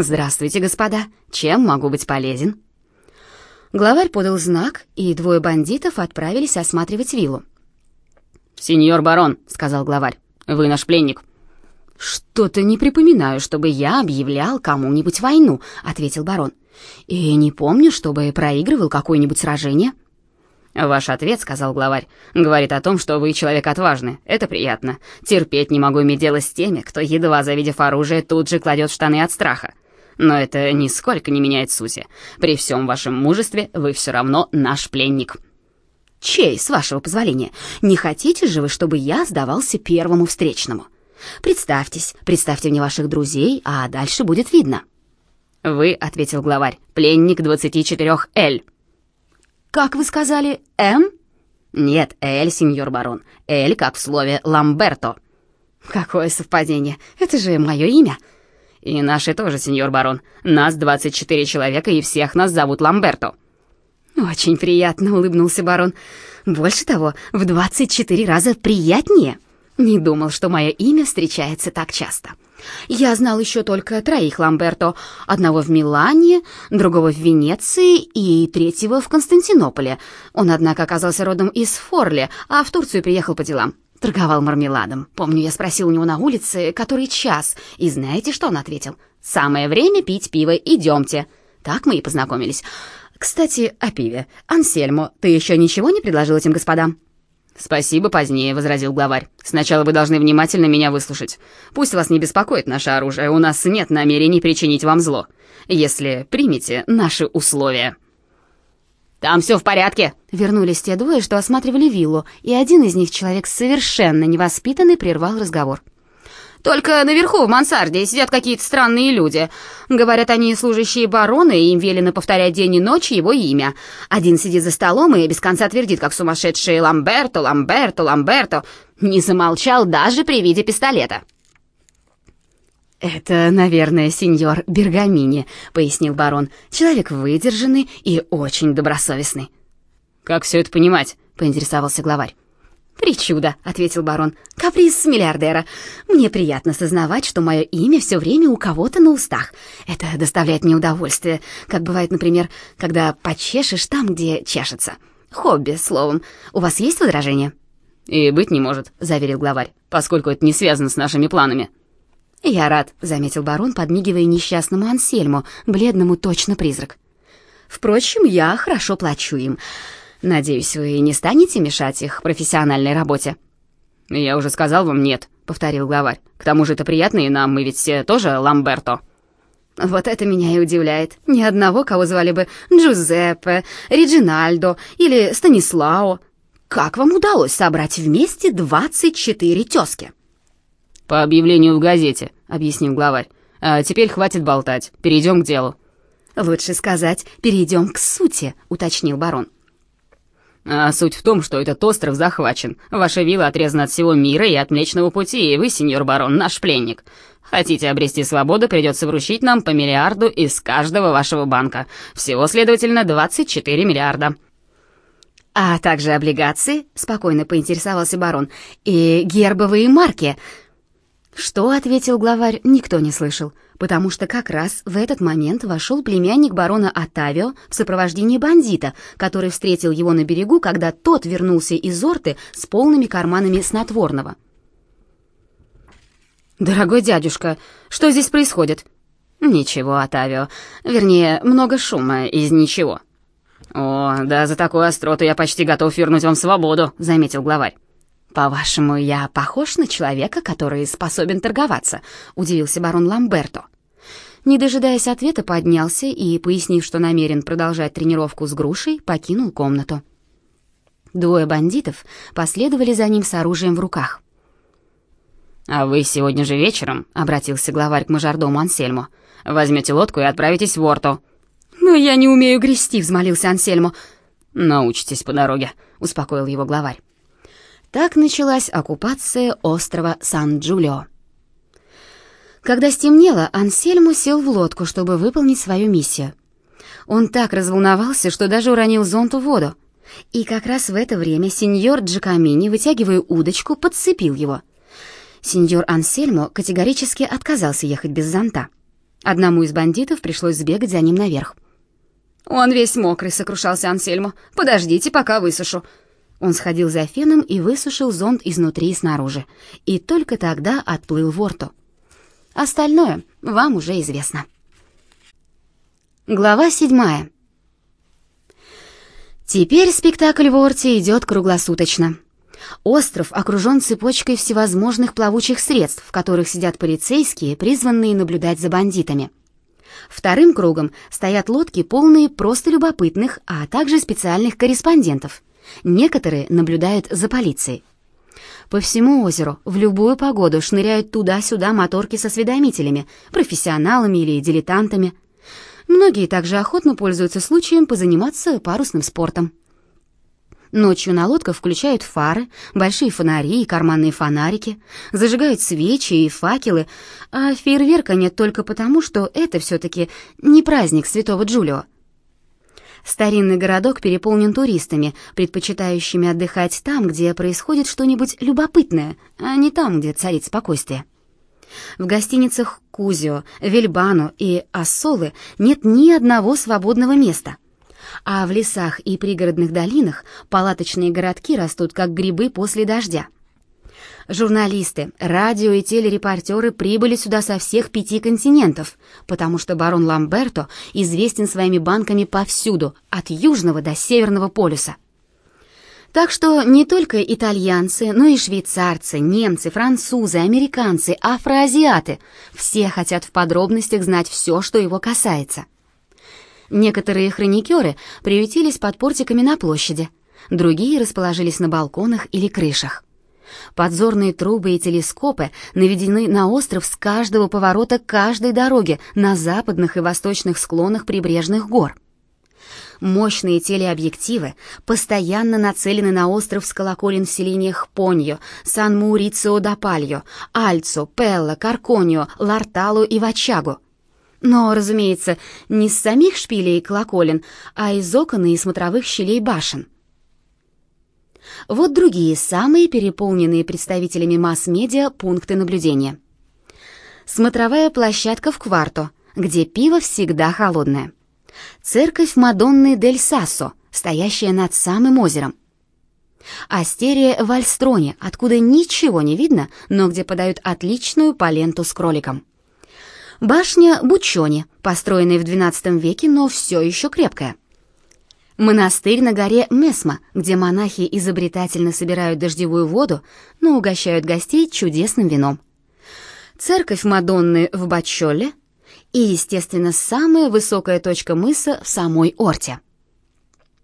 «Здравствуйте, господа. Чем могу быть полезен?» Главарь подал знак, и двое бандитов отправились осматривать виллу. «Сеньор барон», — сказал главарь, — «вы наш пленник». «Что-то не припоминаю, чтобы я объявлял кому-нибудь войну», — ответил барон. «И не помню, чтобы проигрывал какое-нибудь сражение». «Ваш ответ, — сказал главарь, — говорит о том, что вы человек отважный. Это приятно. Терпеть не могу иметь дело с теми, кто, едва завидев оружие, тут же кладет штаны от страха. Но это нисколько не меняет сути. При всем вашем мужестве вы все равно наш пленник». «Чей, с вашего позволения? Не хотите же вы, чтобы я сдавался первому встречному? Представьтесь, представьте мне ваших друзей, а дальше будет видно». «Вы, — ответил главарь, — пленник 24Л». «Как вы сказали, М?» «Нет, Эль, сеньор барон. Эль, как в слове «ламберто». «Какое совпадение! Это же мое имя!» «И наши тоже, сеньор барон. Нас 24 человека, и всех нас зовут Ламберто». «Очень приятно», — улыбнулся барон. «Больше того, в 24 раза приятнее. Не думал, что мое имя встречается так часто». Я знал еще только троих Ламберто, одного в Милане, другого в Венеции и третьего в Константинополе. Он, однако, оказался родом из Форли, а в Турцию приехал по делам. Торговал мармеладом. Помню, я спросил у него на улице, который час, и знаете, что он ответил? «Самое время пить пиво, идемте». Так мы и познакомились. Кстати, о пиве. Ансельмо, ты еще ничего не предложил этим господам? «Спасибо позднее», — возразил главарь. «Сначала вы должны внимательно меня выслушать. Пусть вас не беспокоит наше оружие, у нас нет намерений причинить вам зло, если примете наши условия». «Там все в порядке!» Вернулись те двое, что осматривали виллу, и один из них, человек совершенно невоспитанный, прервал разговор. Только наверху, в мансарде, сидят какие-то странные люди. Говорят, они служащие барона, и им велено повторять день и ночь его имя. Один сидит за столом и без конца твердит, как сумасшедший «Ламберто, Ламберто, Ламберто». Не замолчал даже при виде пистолета. «Это, наверное, сеньор Бергамини», — пояснил барон. «Человек выдержанный и очень добросовестный». «Как все это понимать?» — поинтересовался главарь. «Причуда», — ответил барон. «Каприз миллиардера. Мне приятно сознавать, что мое имя все время у кого-то на устах. Это доставляет мне удовольствие, как бывает, например, когда почешешь там, где чешется. Хобби, словом. У вас есть возражения?» «И быть не может», — заверил главарь, «поскольку это не связано с нашими планами». «Я рад», — заметил барон, подмигивая несчастному Ансельму, бледному точно призрак. «Впрочем, я хорошо плачу им». Надеюсь, вы не станете мешать их профессиональной работе?» «Я уже сказал вам нет», — повторил главарь. «К тому же это приятно и нам, мы ведь все тоже Ламберто». «Вот это меня и удивляет. Ни одного, кого звали бы Джузеппе, Реджинальдо или Станислао. Как вам удалось собрать вместе 24 тёзки?» «По объявлению в газете», — объяснил главарь. «А теперь хватит болтать, перейдем к делу». «Лучше сказать, перейдем к сути», — уточнил барон. А суть в том, что этот остров захвачен. Ваша вилла отрезана от всего мира и от Млечного Пути, и вы, сеньор барон, наш пленник. Хотите обрести свободу, придется вручить нам по миллиарду из каждого вашего банка. Всего, следовательно, 24 миллиарда». «А также облигации?» — спокойно поинтересовался барон. «И гербовые марки?» Что ответил главарь, никто не слышал потому что как раз в этот момент вошел племянник барона Атавио в сопровождении бандита, который встретил его на берегу, когда тот вернулся из Орты с полными карманами снотворного. «Дорогой дядюшка, что здесь происходит?» «Ничего, Атавио. Вернее, много шума из ничего». «О, да за такую остроту я почти готов вернуть вам свободу», — заметил главарь. «По-вашему, я похож на человека, который способен торговаться?» — удивился барон Ламберто. Не дожидаясь ответа, поднялся и, пояснив, что намерен продолжать тренировку с грушей, покинул комнату. Двое бандитов последовали за ним с оружием в руках. «А вы сегодня же вечером», — обратился главарь к мажордому Ансельму, «возьмете лодку и отправитесь в Орту». «Но я не умею грести», — взмолился Ансельмо. «Научитесь по дороге», — успокоил его главарь. Так началась оккупация острова Сан-Джулио. Когда стемнело, Ансельму сел в лодку, чтобы выполнить свою миссию. Он так разволновался, что даже уронил зонт в воду. И как раз в это время сеньор Джакамини, вытягивая удочку, подцепил его. Сеньор Ансельмо категорически отказался ехать без зонта. Одному из бандитов пришлось сбегать за ним наверх. «Он весь мокрый», — сокрушался Ансельмо. «Подождите, пока высушу». Он сходил за феном и высушил зонт изнутри и снаружи, и только тогда отплыл в Орту. Остальное вам уже известно. Глава седьмая. Теперь спектакль в Орте идет круглосуточно. Остров окружен цепочкой всевозможных плавучих средств, в которых сидят полицейские, призванные наблюдать за бандитами. Вторым кругом стоят лодки, полные просто любопытных, а также специальных корреспондентов. Некоторые наблюдают за полицией. По всему озеру в любую погоду шныряют туда-сюда моторки со осведомителями, профессионалами или дилетантами. Многие также охотно пользуются случаем позаниматься парусным спортом. Ночью на лодках включают фары, большие фонари и карманные фонарики, зажигают свечи и факелы, а фейерверка нет только потому, что это все-таки не праздник Святого Джулио. Старинный городок переполнен туристами, предпочитающими отдыхать там, где происходит что-нибудь любопытное, а не там, где царит спокойствие. В гостиницах Кузио, Вильбано и Ассолы нет ни одного свободного места — а в лесах и пригородных долинах палаточные городки растут как грибы после дождя. Журналисты, радио и телерепортеры прибыли сюда со всех пяти континентов, потому что барон Ламберто известен своими банками повсюду, от Южного до Северного полюса. Так что не только итальянцы, но и швейцарцы, немцы, французы, американцы, афроазиаты — все хотят в подробностях знать все, что его касается. Некоторые хроникеры приютились под портиками на площади, другие расположились на балконах или крышах. Подзорные трубы и телескопы наведены на остров с каждого поворота каждой дороги на западных и восточных склонах прибрежных гор. Мощные телеобъективы постоянно нацелены на остров с колоколен в селениях Поньо, Сан-Маурицио-да-Пальо, Альцо, Пелла, Карконио, Ларталу и Вачагу. Но, разумеется, не с самих шпилей и колоколен, а из окон и смотровых щелей башен. Вот другие, самые переполненные представителями масс-медиа пункты наблюдения. Смотровая площадка в Кварто, где пиво всегда холодное. Церковь Мадонны дель Сассо, стоящая над самым озером. Астерия в Альстроне, откуда ничего не видно, но где подают отличную паленту с кроликом. Башня Бучони, построенная в XII веке, но все еще крепкая. Монастырь на горе Месма, где монахи изобретательно собирают дождевую воду, но угощают гостей чудесным вином. Церковь Мадонны в Бачоле и, естественно, самая высокая точка мыса в самой Орте.